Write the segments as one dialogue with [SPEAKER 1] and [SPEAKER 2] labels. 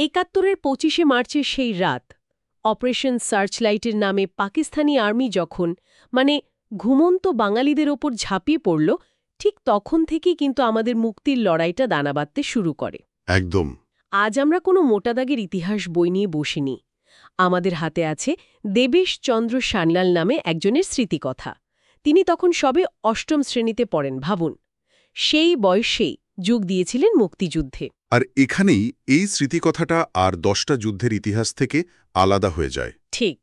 [SPEAKER 1] একাত্তরের পঁচিশে মার্চের সেই রাত অপারেশন সার্চলাইটের নামে পাকিস্তানি আর্মি যখন মানে ঘুমন্ত বাঙালিদের ওপর ঝাঁপিয়ে পড়ল ঠিক তখন থেকেই কিন্তু আমাদের মুক্তির লড়াইটা দানা বাঁধতে শুরু করে।
[SPEAKER 2] একদম।
[SPEAKER 1] আজ আমরা কোনো মোটাদাগের ইতিহাস বই নিয়ে বসিনি। আমাদের হাতে আছে দেবেশ চন্দ্র সান্যাল নামে একজনের স্মৃতিকথা। তিনি তখন সবে অষ্টম শ্রেণীতে পড়েন ভাবুন। সেই বয়সেই যোগ দিয়েছিলেন মুক্তিযুদ্ধে।
[SPEAKER 2] আর এখানেই এই স্মৃতিকথাটা আর দশটা যুদ্ধের ইতিহাস থেকে আলাদা হয়ে যায়।
[SPEAKER 1] ঠিক।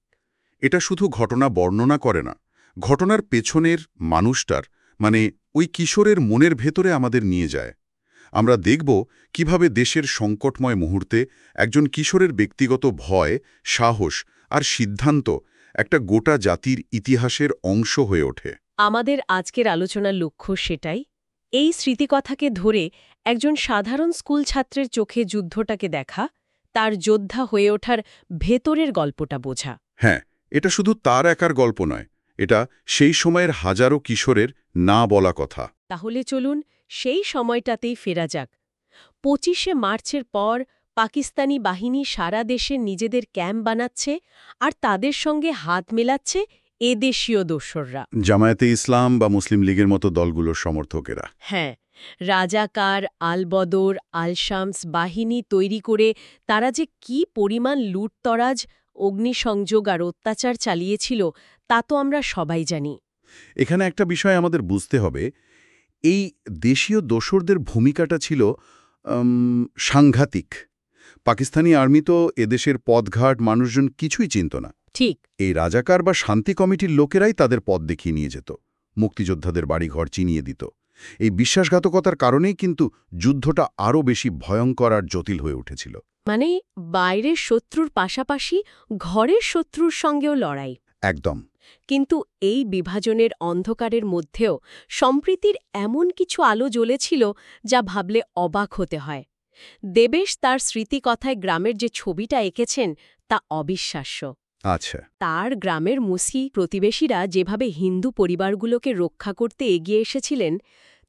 [SPEAKER 2] এটা শুধু ঘটনা বর্ণনা করে না ঘটনার পেছনের মানুষটার মানে ওই কিশোরের মনের ভেতরে আমাদের নিয়ে যায়। আমরা দেখব কীভাবে দেশের সংকটময় মুহূর্তে একজন কিশোরের ব্যক্তিগত ভয় সাহস আর সিদ্ধান্ত একটা গোটা জাতির ইতিহাসের অংশ হয়ে ওঠে।
[SPEAKER 1] আমাদের আজকের আলোচনার লক্ষ্য সেটাই এই স্মৃতিকথাকে ধরে একজন সাধারণ স্কুল ছাত্রের চোখে যুদ্ধটাকে দেখা তার যোদ্ধা হয়ে ওঠার ভেতরের গল্পটা বোঝা।
[SPEAKER 2] হ্যাঁ এটা শুধু তার একার গল্প নয় এটা সেই সময়ের হাজারো কিশোরের না বলা কথা।
[SPEAKER 1] তাহলে চলুন সেই সময়টাতেই ফেরা যাক। পঁচিশে মার্চের পর পাকিস্তানি বাহিনী সারা দেশে নিজেদের ক্যাম্প বানাচ্ছে আর তাদের সঙ্গে হাত মেলাচ্ছে এদেশীয় দোসররা।
[SPEAKER 2] জামায়াতে ইসলাম বা মুসলিম লীগের মতো দলগুলোর সমর্থকেরা।
[SPEAKER 1] হ্যাঁ রাজাকার আলবদর আলশামস বাহিনী তৈরি করে তারা যে কি পরিমাণ লুটতরাজ অগ্নিসংযোগ আর অত্যাচার চালিয়েছিল তা তো আমরা সবাই জানি।
[SPEAKER 2] এখানে একটা বিষয় আমাদের বুঝতে হবে। এই দেশীয় দোসরদের ভূমিকাটা ছিল সাংঘাতিক। পাকিস্তানি আর্মি তো এদেশের পদঘাট মানুষজন কিছুই চিনত না।
[SPEAKER 1] ঠিক।
[SPEAKER 2] এই রাজাকার বা শান্তি কমিটির লোকেরাই তাদের পদ দেখিয়ে নিয়ে যেত। মুক্তিযোদ্ধাদের বাড়িঘর চিনিয়ে দিত। এই বিশ্বাসঘাতকতার কারণেই কিন্তু যুদ্ধটা আরও বেশি ভয়ঙ্কর আর জটিল হয়ে উঠেছিল।
[SPEAKER 1] মানে বাইরের শত্রুর পাশাপাশি ঘরের শত্রুর সঙ্গেও লড়াই।
[SPEAKER 2] একদম।
[SPEAKER 1] কিন্তু এই বিভাজনের অন্ধকারের মধ্যেও সম্প্রীতির এমন কিছু আলো জ্বলেছিল যা ভাবলে অবাক হতে হয়। দেবেশ তার স্মৃতিকথায় গ্রামের যে ছবিটা এঁকেছেন তা অবিশ্বাস্য।
[SPEAKER 2] আচ্ছা।
[SPEAKER 1] তার গ্রামের মুসি প্রতিবেশীরা যেভাবে হিন্দু পরিবারগুলোকে রক্ষা করতে এগিয়ে এসেছিলেন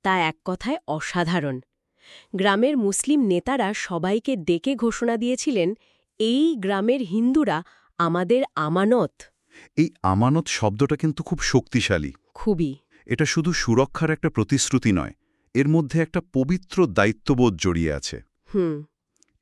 [SPEAKER 1] তা এক কথায় অসাধারণ। গ্রামের মুসলিম নেতারা সবাইকে ডেকে ঘোষণা দিয়েছিলেন এই গ্রামের হিন্দুরা আমাদের আমানত।
[SPEAKER 2] এই আমানত শব্দটা কিন্তু খুব শক্তিশালী।
[SPEAKER 1] খুবই।
[SPEAKER 2] এটা শুধু সুরক্ষার একটা প্রতিশ্রুতি নয় এর মধ্যে একটা পবিত্র দায়িত্ববোধ জড়িয়ে আছে।
[SPEAKER 1] হুম।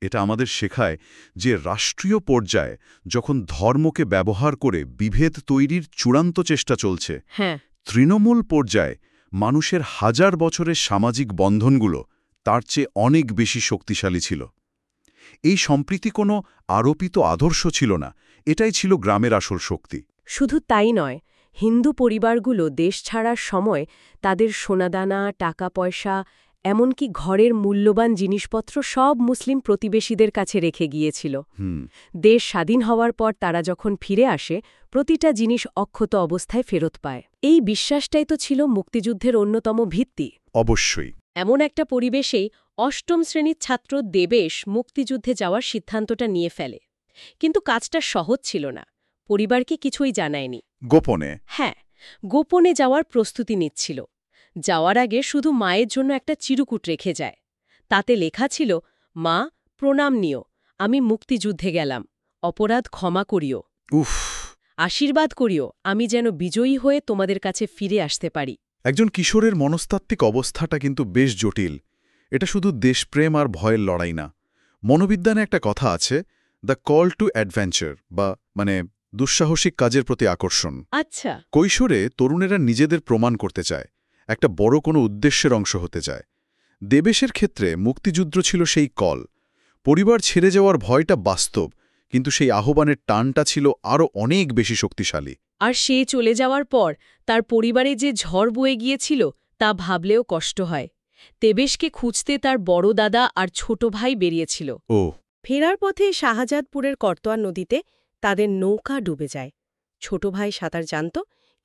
[SPEAKER 2] এটা আমাদের শেখায় যে রাষ্ট্রীয় পর্যায়ে যখন ধর্মকে ব্যবহার করে বিভেদ তৈরির চূড়ান্ত চেষ্টা চলছে
[SPEAKER 1] হ্যাঁ।
[SPEAKER 2] তৃণমূল পর্যায়ে মানুষের হাজার বছরের সামাজিক বন্ধনগুলো তার চেয়ে অনেক বেশি শক্তিশালী ছিল। এই সম্প্রীতি কোনো আরোপিত আদর্শ ছিল না এটাই ছিল গ্রামের আসল শক্তি।
[SPEAKER 1] শুধু তাই নয় হিন্দু পরিবারগুলো দেশ ছাড়ার সময় তাদের সোনাদানা টাকা পয়সা এমনকি ঘরের মূল্যবান জিনিসপত্র সব মুসলিম প্রতিবেশীদের কাছে রেখে গিয়েছিল। দেশ স্বাধীন হওয়ার পর তারা যখন ফিরে আসে প্রতিটা জিনিস অক্ষত অবস্থায় ফেরত পায়। এই বিশ্বাসটাই তো ছিল মুক্তিযুদ্ধের অন্যতম ভিত্তি।
[SPEAKER 2] অবশ্যই।
[SPEAKER 1] এমন একটা পরিবেশেই অষ্টম শ্রেণির ছাত্র দেবেশ মুক্তিযুদ্ধে যাওয়ার সিদ্ধান্তটা নিয়ে ফেলে। কিন্তু কাজটা সহজ ছিল না। পরিবারকে কিছুই জানায়নি।
[SPEAKER 2] গোপনে?
[SPEAKER 1] হ্যাঁ গোপনে যাওয়ার প্রস্তুতি নিচ্ছিল। যাওয়ার আগে শুধু মায়ের জন্য একটা চিরকুট রেখে যায়। তাতে লেখা ছিল মা প্রণাম নিও আমি মুক্তিযুদ্ধে গেলাম অপরাধ ক্ষমা করিও।
[SPEAKER 2] উফ।
[SPEAKER 1] আশীর্বাদ করিও আমি যেন বিজয়ী হয়ে তোমাদের কাছে ফিরে আসতে পারি।
[SPEAKER 2] একজন কিশোরের মনস্তাত্ত্বিক অবস্থাটা কিন্তু বেশ জটিল। এটা শুধু দেশপ্রেম আর ভয়ের লড়াই না। মনোবিজ্ঞানে একটা কথা আছে দ্য কল টু অ্যাডভেঞ্চার বা মানে দুঃসাহসিক কাজের প্রতি আকর্ষণ।
[SPEAKER 1] আচ্ছা।
[SPEAKER 2] কৈশোরে তরুণেরা নিজেদের প্রমাণ করতে চায়। একটা বড় কোনো উদ্দেশ্যের অংশ হতে চায় দেবেশের ক্ষেত্রে মুক্তিযুদ্ধ ছিল সেই কল। পরিবার ছেড়ে যাওয়ার ভয়টা বাস্তব কিন্তু সেই আহ্বানের টানটা ছিল আরও অনেক বেশি শক্তিশালী।
[SPEAKER 1] আর সে চলে যাওয়ার পর তার পরিবারে যে ঝড় বয়ে গিয়েছিল তা ভাবলেও কষ্ট হয়। তেবেশকে খুঁজতে তার বড় দাদা আর ছোট ভাই বেরিয়েছিল।
[SPEAKER 2] ও।
[SPEAKER 1] ফেরার পথে শাহজাদপুরের কর্তোয়া নদীতে তাদের নৌকা ডুবে যায়। ছোট ভাই সাঁতার জানত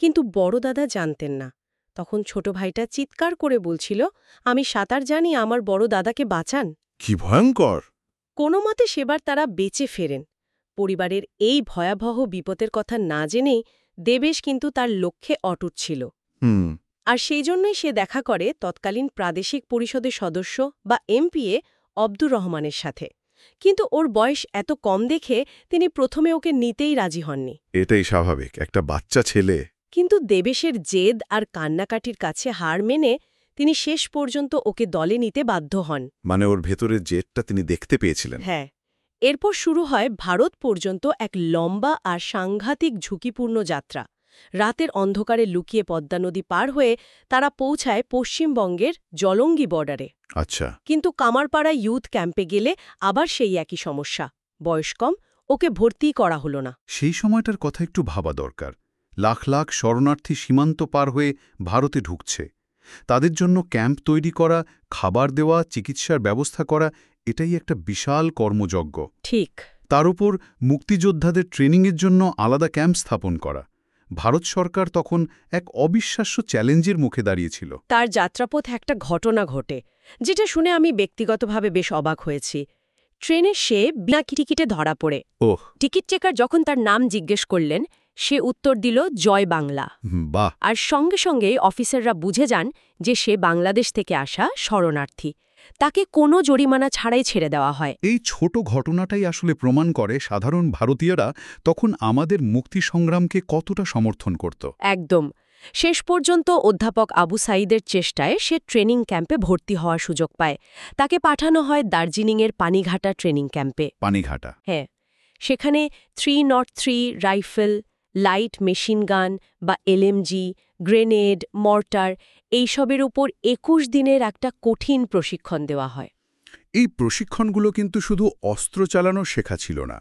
[SPEAKER 1] কিন্তু বড় দাদা জানতেন না। তখন ছোট ভাইটা চিৎকার করে বলছিল আমি সাঁতার জানি আমার বড় দাদাকে বাঁচান।
[SPEAKER 2] কি ভয়ঙ্কর!
[SPEAKER 1] কোনো মতে সেবার তারা বেঁচে ফেরেন। পরিবারের এই ভয়াবহ বিপদের কথা না জেনেই দেবেশ কিন্তু তার লক্ষ্যে অটুট ছিল। আর সেই জন্যই সে দেখা করে তৎকালীন প্রাদেশিক পরিষদের সদস্য বা এমপিএ অব্দুর রহমানের সাথে। কিন্তু ওর বয়স এত কম দেখে তিনি প্রথমে ওকে নিতেই রাজি হননি।
[SPEAKER 2] এটাই স্বাভাবিক একটা বাচ্চা ছেলে
[SPEAKER 1] কিন্তু দেবেশের জেদ আর কান্নাকাটির কাছে হার মেনে তিনি শেষ পর্যন্ত ওকে দলে নিতে বাধ্য হন।
[SPEAKER 2] মানে ওর ভেতরের জেদটা তিনি দেখতে পেয়েছিলেন।
[SPEAKER 1] হ্যাঁ। এরপর শুরু হয় ভারত পর্যন্ত এক লম্বা আর সাংঘাতিক ঝুঁকিপূর্ণ যাত্রা। রাতের অন্ধকারে লুকিয়ে পদ্মা নদী পার হয়ে তারা পৌঁছায় পশ্চিমবঙ্গের জলঙ্গি বর্ডারে।
[SPEAKER 2] আচ্ছা।
[SPEAKER 1] কিন্তু কামারপাড়া ইউথ ক্যাম্পে গেলে আবার সেই একই সমস্যা। বয়স কম ওকে ভর্তিই করা হলো না।
[SPEAKER 2] সেই সময়টার কথা একটু ভাবা দরকার। লাখ লাখ শরণার্থী সীমান্ত পার হয়ে ভারতে ঢুকছে। তাদের জন্য ক্যাম্প তৈরি করা খাবার দেওয়া চিকিৎসার ব্যবস্থা করা এটাই একটা বিশাল কর্মযজ্ঞ।
[SPEAKER 1] ঠিক।
[SPEAKER 2] তার উপর মুক্তিযোদ্ধাদের ট্রেনিংয়ের জন্য আলাদা ক্যাম্প স্থাপন করা। ভারত সরকার তখন এক অবিশ্বাস্য চ্যালেঞ্জের মুখে দাঁড়িয়েছিল।
[SPEAKER 1] তার যাত্রাপথ একটা ঘটনা ঘটে যেটা শুনে আমি ব্যক্তিগতভাবে বেশ অবাক হয়েছি। ট্রেনে সে বিনা টিকিটে ধরা পড়ে।
[SPEAKER 2] ওহ।
[SPEAKER 1] টিকিট চেকার যখন তার নাম জিজ্ঞেস করলেন সে উত্তর দিল জয় বাংলা। আর সঙ্গে সঙ্গে অফিসাররা বুঝে যান যে সে বাংলাদেশ থেকে আসা শরণার্থী। তাকে কোনো জরিমানা ছাড়াই ছেড়ে দেওয়া হয়।
[SPEAKER 2] এই ছোট ঘটনাটাই আসলে প্রমাণ করে সাধারণ ভারতীয়রা তখন আমাদের মুক্তি সংগ্রামকে কতটা সমর্থন করত।
[SPEAKER 1] একদম। শেষ পর্যন্ত অধ্যাপক আবু সাইদের চেষ্টায় সে ট্রেনিং ক্যাম্পে ভর্তি হওয়ার সুযোগ পায়। তাকে পাঠানো হয় দার্জিলিংয়ের পানিঘাটা ট্রেনিং ক্যাম্পে।
[SPEAKER 2] পানিঘাটা।
[SPEAKER 1] হ্যাঁ। সেখানে three not three rifle light machine gun বা এলএমজি গ্রেনেড মর্টার এইসবের উপর একুশ দিনের একটা কঠিন প্রশিক্ষণ দেওয়া হয়।
[SPEAKER 2] এই প্রশিক্ষণগুলো কিন্তু শুধু অস্ত্র চালানো শেখা ছিল না।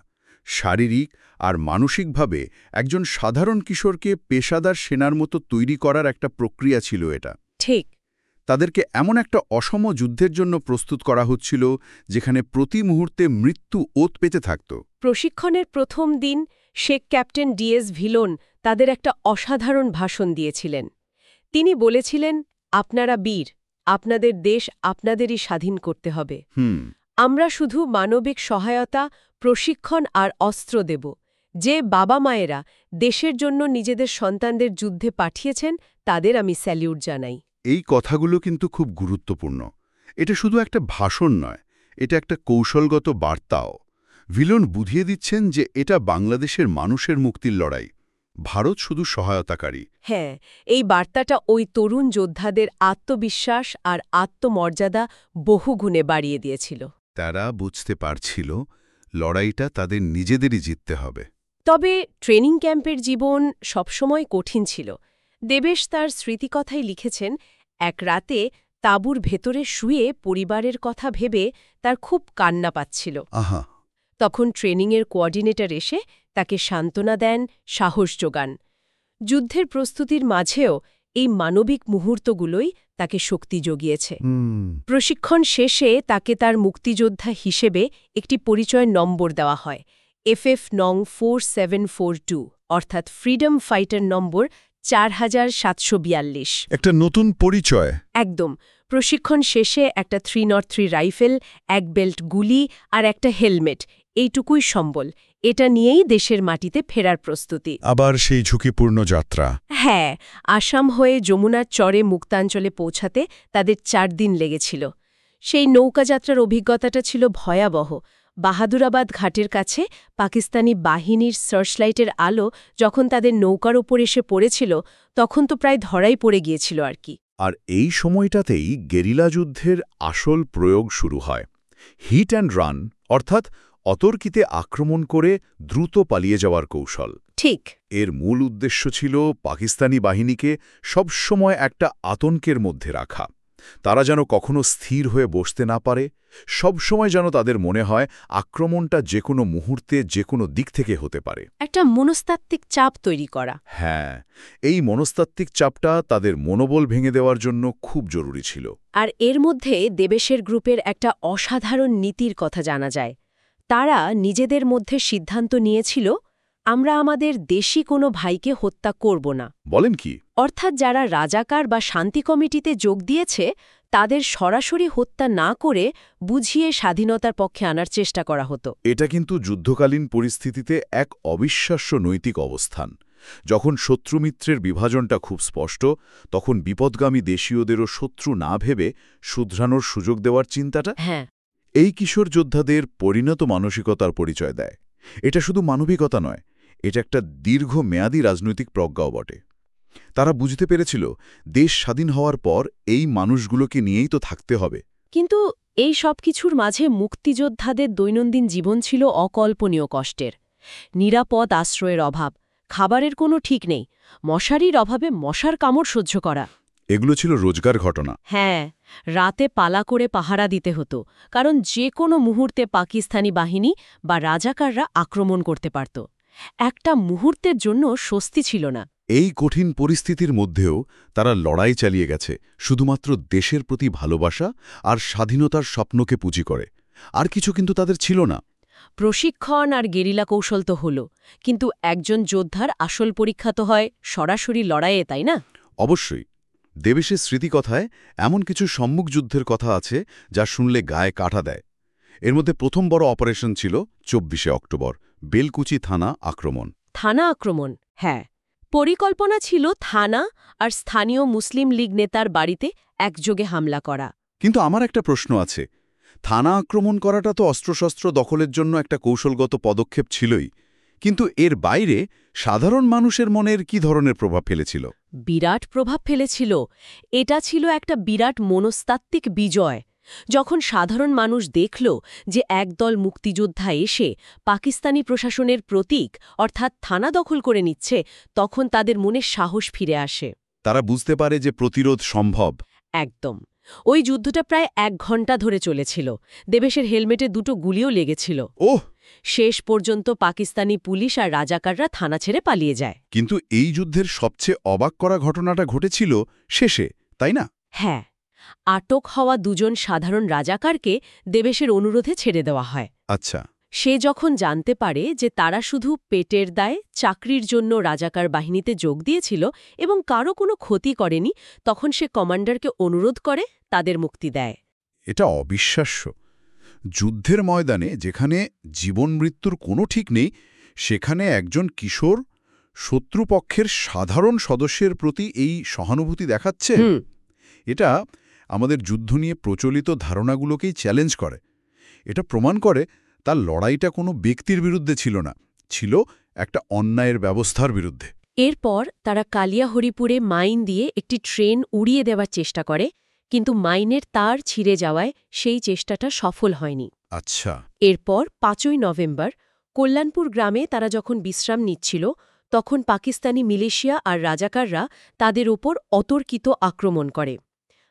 [SPEAKER 2] শারীরিক আর মানসিকভাবে একজন সাধারণ কিশোরকে পেশাদার সেনার মতো তৈরি করার একটা প্রক্রিয়া ছিল এটা।
[SPEAKER 1] ঠিক।
[SPEAKER 2] তাদেরকে এমন একটা অসম যুদ্ধের জন্য প্রস্তুত করা হচ্ছিল যেখানে প্রতি মুহূর্তে মৃত্যু ওত পেতে থাকত।
[SPEAKER 1] প্রশিক্ষণের প্রথম দিন শেখ ক্যাপ্টেন ডিএস ভিলোন তাদের একটা অসাধারণ ভাষণ দিয়েছিলেন। তিনি বলেছিলেন আপনারা বীর আপনাদের দেশ আপনাদেরই স্বাধীন করতে হবে। আমরা শুধু মানবিক সহায়তা প্রশিক্ষণ আর অস্ত্র দেব। যে বাবা মায়েরা দেশের জন্য নিজেদের সন্তানদের যুদ্ধে পাঠিয়েছেন তাদের আমি স্যালিউট জানাই।
[SPEAKER 2] এই কথাগুলো কিন্তু খুব গুরুত্বপূর্ণ। এটা শুধু একটা ভাষণ নয় এটা একটা কৌশলগত বার্তাও। ভিলন বুঝিয়ে দিচ্ছেন যে এটা বাংলাদেশের মানুষের মুক্তির লড়াই। ভারত শুধু সহায়তাকারী।
[SPEAKER 1] হ্যাঁ এই বার্তাটা ওই তরুণ যোদ্ধাদের আত্মবিশ্বাস আর আত্মমর্যাদা বহুগুণে বাড়িয়ে দিয়েছিল।
[SPEAKER 2] তারা বুঝতে পারছিল লড়াইটা তাদের নিজেদেরই জিততে হবে।
[SPEAKER 1] তবে ট্রেনিং ক্যাম্পের জীবন সবসময় কঠিন ছিল। দেবেশ তার স্মৃতিকথায় লিখেছেন এক রাতে তাঁবুর ভেতরে শুয়ে পরিবারের কথা ভেবে তার খুব কান্না পাচ্ছিল।
[SPEAKER 2] আহা!
[SPEAKER 1] তখন ট্রেনিংয়ের কোঅর্ডিনেটর এসে তাকে সান্ত্বনা দেন সাহস যোগান। যুদ্ধের প্রস্তুতির মাঝেও এই মানবিক মুহূর্তগুলোই তাকে শক্তি জগিয়েছে। প্রশিক্ষণ শেষে তাকে তার মুক্তিযোদ্ধা হিসেবে একটি পরিচয় নম্বর দেওয়া হয় এফএফ নং ফোর সেভেন ফোর টু অর্থাৎ ফ্রিডম ফাইটার নম্বর চার হাজার সাতশো বিয়াল্লিশ।
[SPEAKER 2] একটা নতুন পরিচয়।
[SPEAKER 1] একদম। প্রশিক্ষণ শেষে একটা থ্রি নট থ্রি রাইফেল এক বেল্ট গুলি আর একটা হেলমেট এইটুকুই সম্বল এটা নিয়েই দেশের মাটিতে ফেরার প্রস্তুতি।
[SPEAKER 2] আবার সেই ঝুঁকিপূর্ণ যাত্রা।
[SPEAKER 1] হ্যাঁ আসাম হয়ে যমুনার চরে মুক্তাঞ্চলে পৌঁছাতে তাদের চার দিন লেগেছিল। সেই নৌকাযাত্রার অভিজ্ঞতাটা ছিল ভয়াবহ। বাহাদুরাবাদ ঘাটের কাছে পাকিস্তানি বাহিনীর সার্চলাইটের আলো যখন তাদের নৌকার ওপর এসে পড়েছিল তখন তো প্রায় ধরাই পড়ে গিয়েছিল আর কি।
[SPEAKER 2] আর এই সময়টাতেই গেরিলা যুদ্ধের আসল প্রয়োগ শুরু হয়। হিট অ্যান্ড রান অর্থাৎ অতর্কিতে আক্রমণ করে দ্রুত পালিয়ে যাওয়ার কৌশল।
[SPEAKER 1] ঠিক।
[SPEAKER 2] এর মূল উদ্দেশ্য ছিল পাকিস্তানি বাহিনীকে সবসময় একটা আতঙ্কের মধ্যে রাখা। তারা যেন কখনো স্থির হয়ে বসতে না পারে সবসময় যেন তাদের মনে হয় আক্রমণটা যে কোনো মুহূর্তে যে কোনো দিক থেকে হতে পারে।
[SPEAKER 1] একটা মনস্তাত্ত্বিক চাপ তৈরি করা।
[SPEAKER 2] হ্যাঁ এই মনস্তাত্ত্বিক চাপটা তাদের মনোবল ভেঙে দেওয়ার জন্য খুব জরুরি ছিল।
[SPEAKER 1] আর এর মধ্যে দেবেশের গ্রুপের একটা অসাধারণ নীতির কথা জানা যায়। তারা নিজেদের মধ্যে সিদ্ধান্ত নিয়েছিল আমরা আমাদের দেশি কোনো ভাইকে হত্যা করব না।
[SPEAKER 2] বলেন কি?
[SPEAKER 1] অর্থাৎ যারা রাজাকার বা শান্তি কমিটিতে যোগ দিয়েছে তাদের সরাসরি হত্যা না করে বুঝিয়ে স্বাধীনতার পক্ষে আনার চেষ্টা করা হতো।
[SPEAKER 2] এটা কিন্তু যুদ্ধকালীন পরিস্থিতিতে এক অবিশ্বাস্য নৈতিক অবস্থান। যখন শত্রুমিত্রের বিভাজনটা খুব স্পষ্ট তখন বিপদগামী দেশীয়দেরও শত্রু না ভেবে শুধরানোর সুযোগ দেওয়ার চিন্তাটা?
[SPEAKER 1] হ্যাঁ।
[SPEAKER 2] এই কিশোর যোদ্ধাদের পরিণত মানসিকতার পরিচয় দেয়। এটা শুধু মানবিকতা নয় এটা একটা দীর্ঘমেয়াদী রাজনৈতিক প্রজ্ঞাও বটে। তারা বুঝতে পেরেছিল দেশ স্বাধীন হওয়ার পর এই মানুষগুলোকে নিয়েই তো থাকতে হবে।
[SPEAKER 1] কিন্তু এই সব কিছুর মাঝে মুক্তিযোদ্ধাদের দৈনন্দিন জীবন ছিল অকল্পনীয় কষ্টের। নিরাপদ আশ্রয়ের অভাব খাবারের কোনো ঠিক নেই মশারির অভাবে মশার কামড় সহ্য করা।
[SPEAKER 2] এগুলো ছিল রোজগার ঘটনা।
[SPEAKER 1] হ্যাঁ। রাতে পালা করে পাহারা দিতে হতো কারণ যে কোনো মুহূর্তে পাকিস্তানি বাহিনী বা রাজাকাররা আক্রমণ করতে পারত। একটা মুহূর্তের জন্য স্বস্তি ছিল না।
[SPEAKER 2] এই কঠিন পরিস্থিতির মধ্যেও তারা লড়াই চালিয়ে গেছে শুধুমাত্র দেশের প্রতি ভালোবাসা আর স্বাধীনতার স্বপ্নকে পুঁজি করে। আর কিছু কিন্তু তাদের ছিল না।
[SPEAKER 1] প্রশিক্ষণ আর গেরিলা কৌশল তো হল কিন্তু একজন যোদ্ধার আসল পরীক্ষা তো হয় সরাসরি লড়াইয়ে তাই না?
[SPEAKER 2] অবশ্যই। দেবেশের স্মৃতিকথায় এমন কিছু সম্মুখ যুদ্ধের কথা আছে যা শুনলে গায়ে কাটা দেয়। এর মধ্যে প্রথম বড় অপারেশন ছিল চব্বিশে অক্টোবর বেলকুচি থানা আক্রমণ।
[SPEAKER 1] থানা আক্রমণ হ্যাঁ। পরিকল্পনা ছিল থানা আর স্থানীয় মুসলিম লীগ নেতার বাড়িতে একযোগে হামলা করা।
[SPEAKER 2] কিন্তু আমার একটা প্রশ্ন আছে। থানা আক্রমণ করাটা তো অস্ত্রশস্ত্র দখলের জন্য একটা কৌশলগত পদক্ষেপ ছিলই কিন্তু এর বাইরে সাধারণ মানুষের মনের কি ধরনের প্রভাব ফেলেছিল?
[SPEAKER 1] বিরাট প্রভাব ফেলেছিল। এটা ছিল একটা বিরাট মনস্তাত্ত্বিক বিজয়। যখন সাধারণ মানুষ দেখল যে একদল মুক্তিযোদ্ধা এসে পাকিস্তানি প্রশাসনের প্রতীক অর্থাৎ থানা দখল করে নিচ্ছে তখন তাদের মনে সাহস ফিরে আসে।
[SPEAKER 2] তারা বুঝতে পারে যে প্রতিরোধ সম্ভব।
[SPEAKER 1] একদম। ওই যুদ্ধটা প্রায় এক ঘণ্টা ধরে চলেছিল। দেবেশের হেলমেটে দুটো গুলিও লেগেছিল।
[SPEAKER 2] ওহ!
[SPEAKER 1] শেষ পর্যন্ত পাকিস্তানি পুলিশ আর রাজাকাররা থানা ছেড়ে পালিয়ে যায়।
[SPEAKER 2] কিন্তু এই যুদ্ধের সবচেয়ে অবাক করা ঘটনাটা ঘটেছিল শেষে তাই না?
[SPEAKER 1] হ্যাঁ আটক হওয়া দুজন সাধারণ রাজাকারকে দেবেশের অনুরোধে ছেড়ে দেওয়া হয়।
[SPEAKER 2] আচ্ছা।
[SPEAKER 1] সে যখন জানতে পারে যে তারা শুধু পেটের দায়ে চাকরির জন্য রাজাকার বাহিনীতে যোগ দিয়েছিল এবং কারও কোনো ক্ষতি করেনি তখন সে কমান্ডারকে অনুরোধ করে তাদের মুক্তি দেয়।
[SPEAKER 2] এটা অবিশ্বাস্য। যুদ্ধের ময়দানে যেখানে জীবন মৃত্যুর কোনো ঠিক নেই সেখানে একজন কিশোর শত্রুপক্ষের সাধারণ সদস্যের প্রতি এই সহানুভূতি দেখাচ্ছে? এটা আমাদের যুদ্ধ নিয়ে প্রচলিত ধারণাগুলোকেই চ্যালেঞ্জ করে। এটা প্রমাণ করে তার লড়াইটা কোনো ব্যক্তির বিরুদ্ধে ছিল না ছিল একটা অন্যায়ের ব্যবস্থার বিরুদ্ধে।
[SPEAKER 1] এরপর তারা কালিয়াহরিপুরে মাইন দিয়ে একটি ট্রেন উড়িয়ে দেওয়ার চেষ্টা করে কিন্তু মাইনের তার ছিঁড়ে যাওয়ায় সেই চেষ্টাটা সফল হয়নি।
[SPEAKER 2] আচ্ছা।
[SPEAKER 1] এরপর পাঁচই নভেম্বর কল্যাণপুর গ্রামে তারা যখন বিশ্রাম নিচ্ছিল তখন পাকিস্তানি মিলেশিয়া আর রাজাকাররা তাদের ওপর অতর্কিত আক্রমণ করে।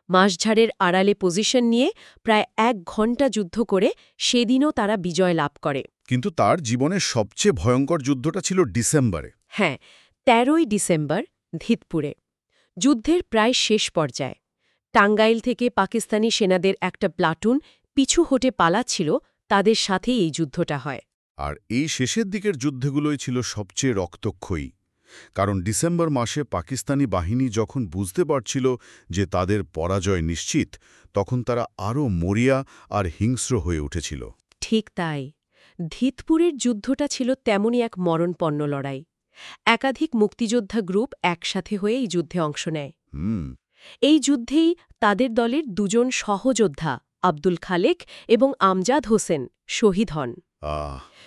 [SPEAKER 1] মাসঝাড়ের আড়ালে পজিশন নিয়ে প্রায় এক ঘণ্টা যুদ্ধ করে সেদিনও তারা বিজয় লাভ করে।
[SPEAKER 2] কিন্তু তার জীবনের সবচেয়ে ভয়ঙ্কর যুদ্ধটা ছিল ডিসেম্বরে।
[SPEAKER 1] হ্যাঁ তেরোই ডিসেম্বর ধিতপুরে। যুদ্ধের প্রায় শেষ পর্যায়ে। টাঙ্গাইল থেকে পাকিস্তানি সেনাদের একটা প্লাটুন পিছু হটে পালাচ্ছিল তাদের সাথেই এই যুদ্ধটা হয়।
[SPEAKER 2] আর এই শেষের দিকের যুদ্ধগুলোই ছিল সবচেয়ে রক্তক্ষয়ী কারণ ডিসেম্বর মাসে পাকিস্তানি বাহিনী যখন বুঝতে পারছিল যে তাদের পরাজয় নিশ্চিত তখন তারা আরও মরিয়া আর হিংস্র হয়ে উঠেছিল।
[SPEAKER 1] ঠিক তাই। ধিতপুরের যুদ্ধটা ছিল তেমনই এক মরণপন্ন লড়াই। একাধিক মুক্তিযোদ্ধা গ্রুপ একসাথে হয়ে এই যুদ্ধে অংশ নেয়।
[SPEAKER 2] হুম
[SPEAKER 1] এই যুদ্ধেই তাদের দলের দুজন সহযোদ্ধা আব্দুল খালেক এবং আমজাদ হোসেন শহীদ হন।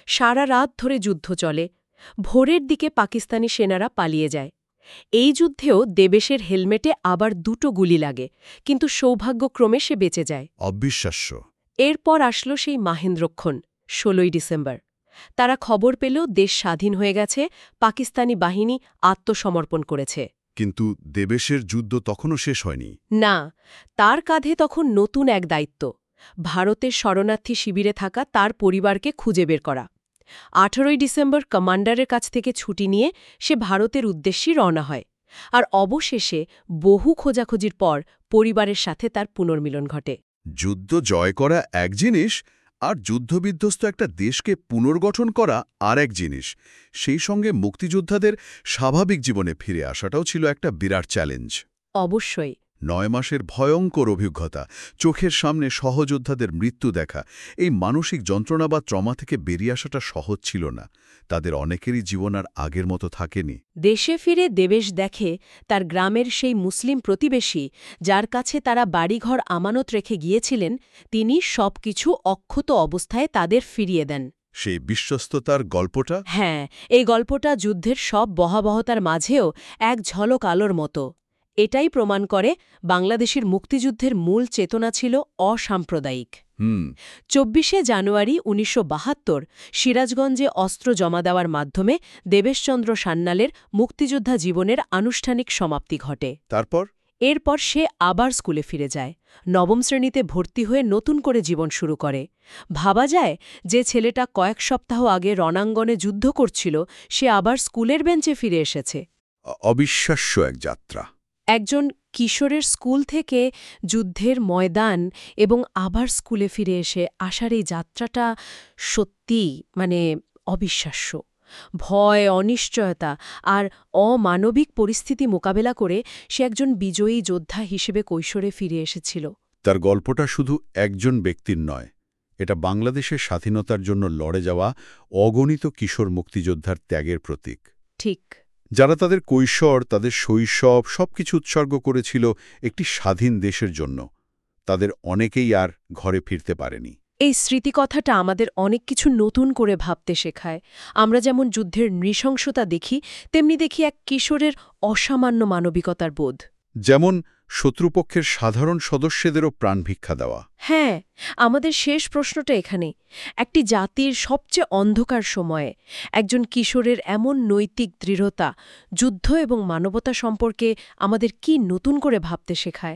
[SPEAKER 1] সারা রাত ধরে যুদ্ধ চলে। ভোরের দিকে পাকিস্তানি সেনারা পালিয়ে যায়। এই যুদ্ধেও দেবেশের হেলমেটে আবার দুটো গুলি লাগে কিন্তু সৌভাগ্যক্রমে সে বেঁচে যায়।
[SPEAKER 2] অবিশ্বাস্য।
[SPEAKER 1] এরপর আসলো সেই মাহেন্দ্রক্ষণ ষোলোই ডিসেম্বর। তারা খবর পেল দেশ স্বাধীন হয়ে গেছে পাকিস্তানি বাহিনী আত্মসমর্পণ করেছে।
[SPEAKER 2] কিন্তু দেবেশের যুদ্ধ তখনও শেষ হয়নি।
[SPEAKER 1] না তার কাঁধে তখন নতুন এক দায়িত্ব ভারতের শরণার্থী শিবিরে থাকা তার পরিবারকে খুঁজে বের করা। আঠারোই ডিসেম্বর কমান্ডারের কাছ থেকে ছুটি নিয়ে সে ভারতের উদ্দেশ্যে রওনা হয় আর অবশেষে বহু খোঁজাখুঁজির পর পরিবারের সাথে তার পুনর্মিলন ঘটে।
[SPEAKER 2] যুদ্ধ জয় করা এক জিনিস আর যুদ্ধবিধ্বস্ত একটা দেশকে পুনর্গঠন করা আর এক জিনিস। সেই সঙ্গে মুক্তিযোদ্ধাদের স্বাভাবিক জীবনে ফিরে আসাটাও ছিল একটা বিরাট চ্যালেঞ্জ।
[SPEAKER 1] অবশ্যই।
[SPEAKER 2] নয় মাসের ভয়ঙ্কর অভিজ্ঞতা চোখের সামনে সহযোদ্ধাদের মৃত্যু দেখা এই মানসিক যন্ত্রণা বা ট্রমা থেকে বেরিয়ে আসাটা সহজ ছিল না। তাদের অনেকেরই জীবন আর আগের মতো থাকেনি।
[SPEAKER 1] দেশে ফিরে দেবেশ দেখে তার গ্রামের সেই মুসলিম প্রতিবেশী যার কাছে তারা বাড়িঘর আমানত রেখে গিয়েছিলেন তিনি সবকিছু অক্ষত অবস্থায় তাদের ফিরিয়ে দেন।
[SPEAKER 2] সেই বিশ্বস্ততার গল্পটা?
[SPEAKER 1] হ্যাঁ এই গল্পটা যুদ্ধের সব বহাবহতার মাঝেও এক ঝলক আলোর মতো। এটাই প্রমাণ করে বাংলাদেশের মুক্তিযুদ্ধের মূল চেতনা ছিল অসাম্প্রদায়িক। চব্বিশে জানুয়ারি উনিশশো বাহাত্তর সিরাজগঞ্জে অস্ত্র জমা দেওয়ার মাধ্যমে দেবেশচন্দ্র সান্যালের মুক্তিযোদ্ধা জীবনের আনুষ্ঠানিক সমাপ্তি ঘটে।
[SPEAKER 2] তারপর?
[SPEAKER 1] এরপর সে আবার স্কুলে ফিরে যায়। নবম শ্রেণীতে ভর্তি হয়ে নতুন করে জীবন শুরু করে। ভাবা যায় যে ছেলেটা কয়েক সপ্তাহ আগে রণাঙ্গনে যুদ্ধ করছিল সে আবার স্কুলের বেঞ্চে ফিরে এসেছে।
[SPEAKER 2] অবিশ্বাস্য এক যাত্রা।
[SPEAKER 1] একজন কিশোরের স্কুল থেকে যুদ্ধের ময়দান এবং আবার স্কুলে ফিরে এসে আসার এই যাত্রাটা সত্যি মানে অবিশ্বাস্য। ভয় অনিশ্চয়তা আর অমানবিক পরিস্থিতি মোকাবেলা করে সে একজন বিজয়ী যোদ্ধা হিসেবে কৈশোরে ফিরে এসেছিল।
[SPEAKER 2] তার গল্পটা শুধু একজন ব্যক্তির নয় এটা বাংলাদেশের স্বাধীনতার জন্য লড়ে যাওয়া অগণিত কিশোর মুক্তিযোদ্ধার ত্যাগের প্রতীক।
[SPEAKER 1] ঠিক।
[SPEAKER 2] যারা তাদের কৈশোর তাদের শৈশব সব কিছু উৎসর্গ করেছিল একটি স্বাধীন দেশের জন্য। তাদের অনেকেই আর ঘরে ফিরতে পারেনি।
[SPEAKER 1] এই স্মৃতিকথাটা আমাদের অনেক কিছু নতুন করে ভাবতে শেখায়। আমরা যেমন যুদ্ধের নৃশংসতা দেখি তেমনি দেখি এক কিশোরের অসামান্য মানবিকতার বোধ।
[SPEAKER 2] যেমন শত্রুপক্ষের সাধারণ সদস্যদেরও প্রাণভিক্ষা দেওয়া।
[SPEAKER 1] হ্যাঁ আমাদের শেষ প্রশ্নটা এখানে। একটি জাতির সবচেয়ে অন্ধকার সময়ে একজন কিশোরের এমন নৈতিক দৃঢ়তা, যুদ্ধ এবং মানবতা সম্পর্কে আমাদের কি নতুন করে ভাবতে শেখায়?